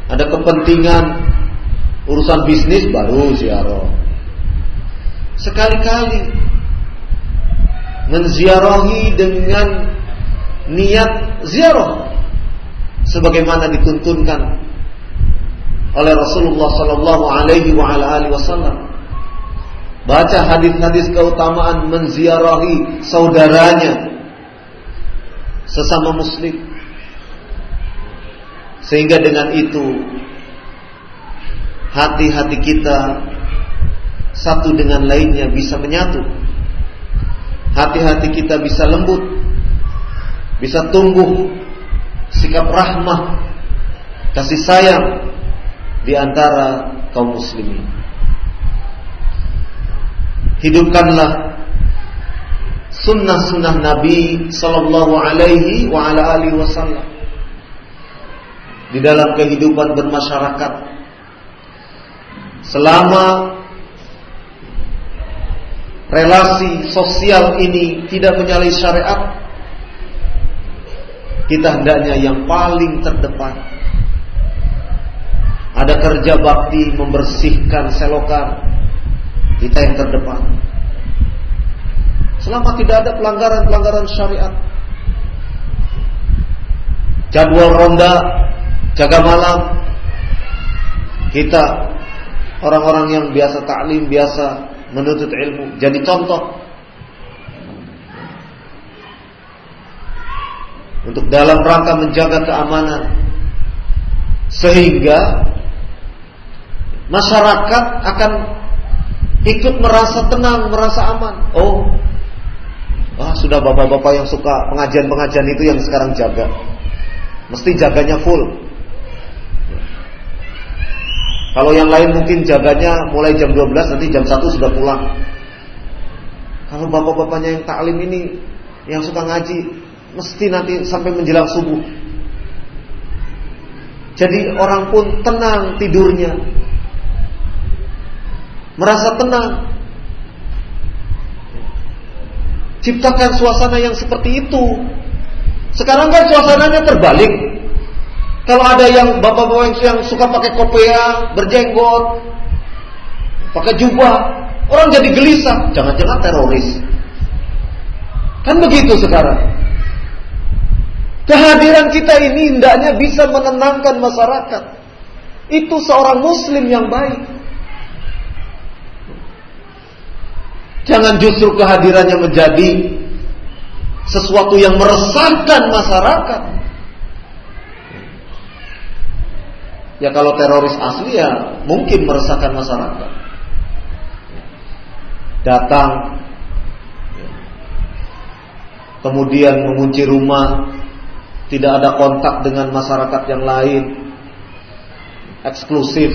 ada kepentingan urusan bisnis baru ziarah. Sekali-kali menziarahi dengan niat ziarah sebagaimana dituntunkan oleh Rasulullah sallallahu alaihi wasallam. Baca hadis-hadis keutamaan menziarahi saudaranya sesama muslim sehingga dengan itu hati-hati kita satu dengan lainnya bisa menyatu. Hati-hati kita bisa lembut, bisa tumbuh sikap rahmah, kasih sayang di antara kaum muslimin. Hidupkanlah sunnah-sunnah Nabi Sallallahu Alaihi wa ala alihi Wasallam di dalam kehidupan bermasyarakat selama relasi sosial ini tidak menyalahi syariat kita hendaknya yang paling terdepan. Ada kerja bakti membersihkan selokan. Kita yang terdepan. Selama tidak ada pelanggaran-pelanggaran syariat. Jadwal ronda jaga malam. Kita orang-orang yang biasa taklim, biasa menuntut ilmu. Jadi contoh untuk dalam rangka menjaga keamanan sehingga masyarakat akan ikut merasa tenang, merasa aman. Oh, ah, sudah bapak-bapak yang suka pengajian-pengajian itu yang sekarang jaga, mesti jaganya full. Kalau yang lain mungkin jaganya mulai jam 12 nanti jam 1 sudah pulang. Kalau bapak-bapaknya yang taklim ini yang suka ngaji mesti nanti sampai menjelang subuh. Jadi orang pun tenang tidurnya. Merasa tenang. Ciptakan suasana yang seperti itu. Sekarang kan suasananya terbalik. Kalau ada yang bapak-bapak yang suka pakai kopiah, berjenggot, pakai jubah, orang jadi gelisah, jangan-jangan teroris. Kan begitu sekarang. Kehadiran kita ini hendaknya bisa menenangkan masyarakat. Itu seorang muslim yang baik. Jangan justru kehadirannya menjadi sesuatu yang meresahkan masyarakat. Ya kalau teroris asli ya mungkin meresahkan masyarakat. Datang kemudian mengunci rumah, tidak ada kontak dengan masyarakat yang lain, eksklusif,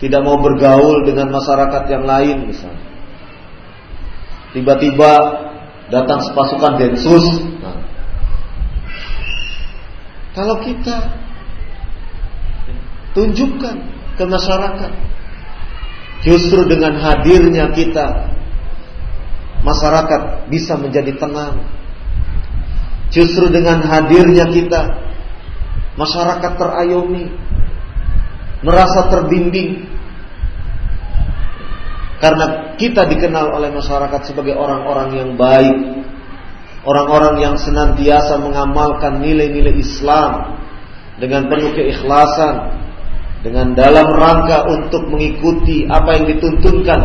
tidak mau bergaul dengan masyarakat yang lain misalnya. Tiba-tiba datang sepasukan densus. Nah, kalau kita Tunjukkan ke masyarakat. Justru dengan hadirnya kita masyarakat bisa menjadi tenang. Justru dengan hadirnya kita masyarakat terayomi, merasa terbimbing. Karena kita dikenal oleh masyarakat sebagai orang-orang yang baik, orang-orang yang senantiasa mengamalkan nilai-nilai Islam dengan penuh keikhlasan, dengan dalam rangka untuk mengikuti apa yang dituntunkan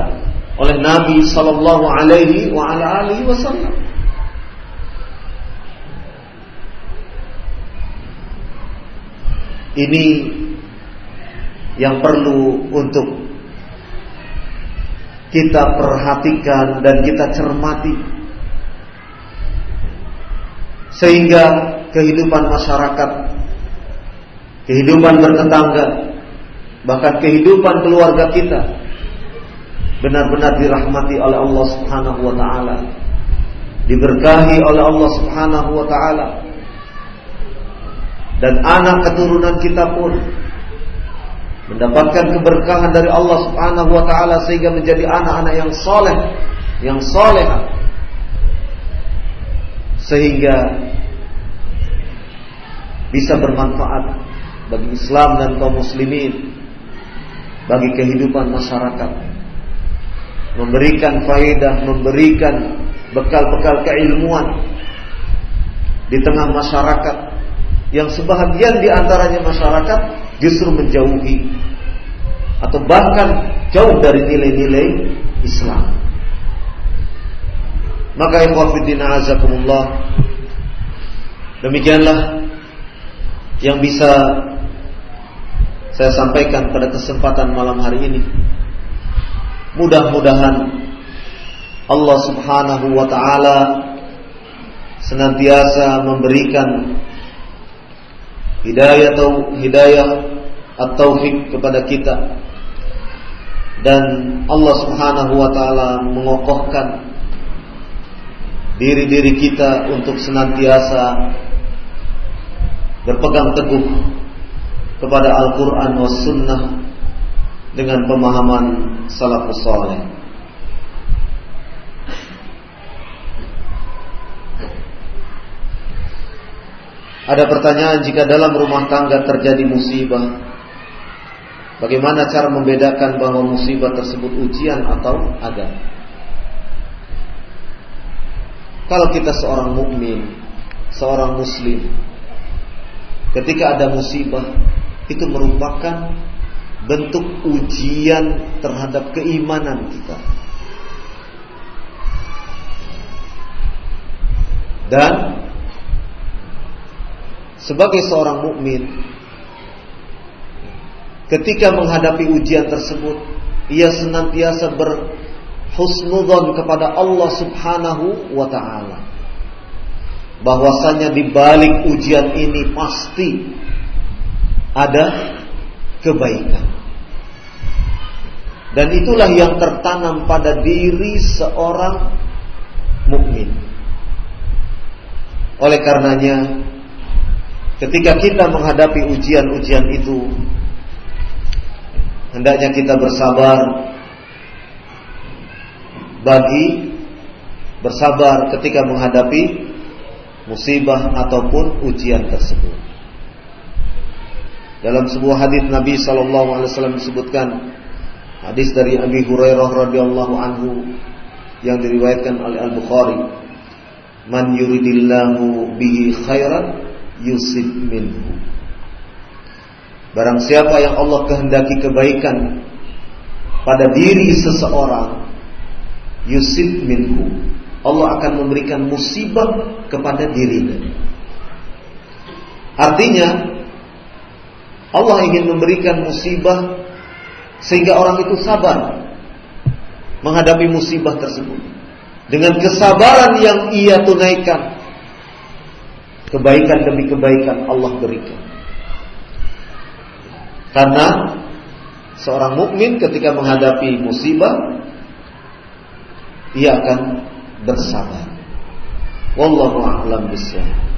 oleh Nabi sallallahu alaihi wasallam. Ini yang perlu untuk kita perhatikan dan kita cermati. Sehingga kehidupan masyarakat kehidupan bertetangga bahkan kehidupan keluarga kita benar-benar dirahmati oleh Allah Subhanahu wa taala diberkahi oleh Allah Subhanahu wa taala dan anak keturunan kita pun mendapatkan keberkahan dari Allah Subhanahu wa taala sehingga menjadi anak-anak yang soleh, yang soleh sehingga bisa bermanfaat bagi Islam dan kaum muslimin bagi kehidupan masyarakat. Memberikan faedah memberikan bekal-bekal keilmuan di tengah masyarakat yang sebahagian di antaranya masyarakat justru menjauhi atau bahkan jauh dari nilai-nilai Islam. Maka ikhwafidina azakumullah Demikianlah yang bisa saya sampaikan pada kesempatan malam hari ini. Mudah-mudahan Allah Subhanahu wa taala senantiasa memberikan hidayah atau hidayah atau taufik kepada kita dan Allah Subhanahu wa taala mengokohkan diri-diri kita untuk senantiasa berpegang teguh kepada Al-Qur'an was sunnah dengan pemahaman salafus saleh. Ada pertanyaan jika dalam rumah tangga terjadi musibah Bagaimana cara membedakan bahwa musibah tersebut ujian atau agama Kalau kita seorang mukmin, seorang muslim Ketika ada musibah Itu merupakan bentuk ujian terhadap keimanan kita. Dan sebagai seorang mukmin ketika menghadapi ujian tersebut ia senantiasa berhusnudzon kepada Allah Subhanahu wa taala. Bahwasanya di balik ujian ini pasti ada kebaikan. Dan itulah yang tertanam pada diri seorang mukmin. Oleh karenanya Ketika kita menghadapi ujian-ujian itu Hendaknya kita bersabar Bagi Bersabar ketika menghadapi Musibah ataupun ujian tersebut. Dalam sebuah hadis Nabi SAW disebutkan Hadis dari Abi Hurairah radhiyallahu anhu Yang diriwayatkan oleh Al-Bukhari Man yuridillahu bihi khairan yusib minhu. Barang siapa yang Allah kehendaki kebaikan pada diri seseorang, yusib minhu. Allah akan memberikan musibah kepada dirinya. Artinya, Allah ingin memberikan musibah sehingga orang itu sabar menghadapi musibah tersebut. Dengan kesabaran yang ia tunaikan, Kebaikan demi kebaikan Allah berikan. Karena seorang mukmin ketika menghadapi musibah ia akan bersabar. Wallahu a'lam bishawab.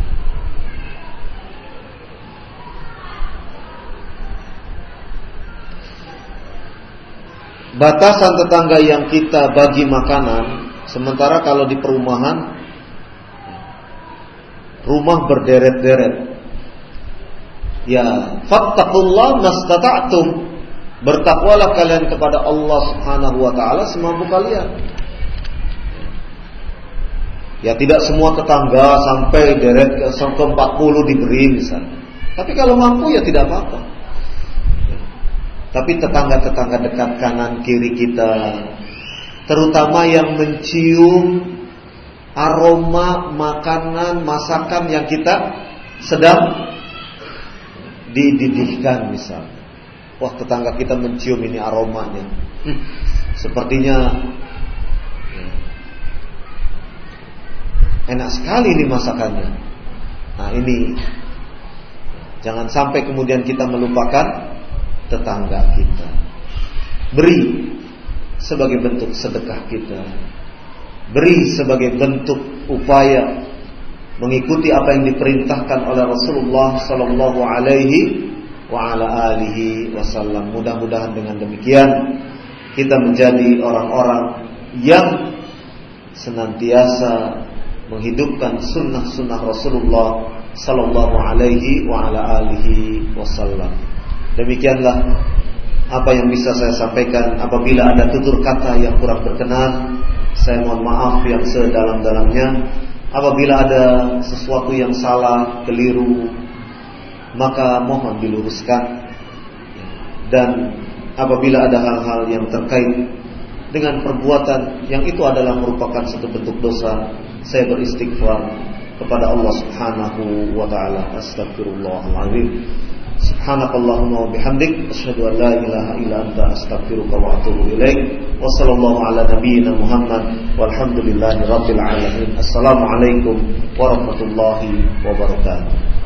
batasan tetangga yang kita bagi makanan, sementara kalau di perumahan rumah berderet-deret. Ya, fattaqullah mastata'tum. Bertakwalah kalian kepada Allah Subhanahu wa taala semampu kalian. Ya tidak semua tetangga sampai deret sampai 40 diberi misalnya. Tapi kalau mampu ya tidak apa-apa. Tapi tetangga-tetangga dekat kanan kiri kita Terutama yang mencium Aroma makanan, masakan yang kita sedang dididihkan misalnya Wah tetangga kita mencium ini aromanya hmm, Sepertinya ya, Enak sekali ini masakannya Nah ini Jangan sampai kemudian kita melupakan tetangga kita. Beri sebagai bentuk sedekah kita. Beri sebagai bentuk upaya mengikuti apa yang diperintahkan oleh Rasulullah sallallahu alaihi wa ala alihi wasallam. Mudah-mudahan dengan demikian kita menjadi orang-orang yang senantiasa menghidupkan sunnah-sunnah Rasulullah sallallahu alaihi wa ala alihi wasallam. Demikianlah apa yang bisa saya sampaikan apabila ada tutur kata yang kurang berkenan saya mohon maaf yang sedalam-dalamnya. Apabila ada sesuatu yang salah keliru maka mohon diluruskan. Dan apabila ada hal-hal yang terkait dengan perbuatan yang itu adalah merupakan satu bentuk dosa saya beristighfar kepada Allah Subhanahu wa taala. Astagfirullahalazim Subhanakallahumma wa bihamdik asyhadu an la ilaha illa anta astaghfiruka wa atubu ilaik. Wa sallallahu ala nabiyyina Muhammad walhamdulillahi rabbil alamin. Assalamualaikum warahmatullahi wabarakatuh.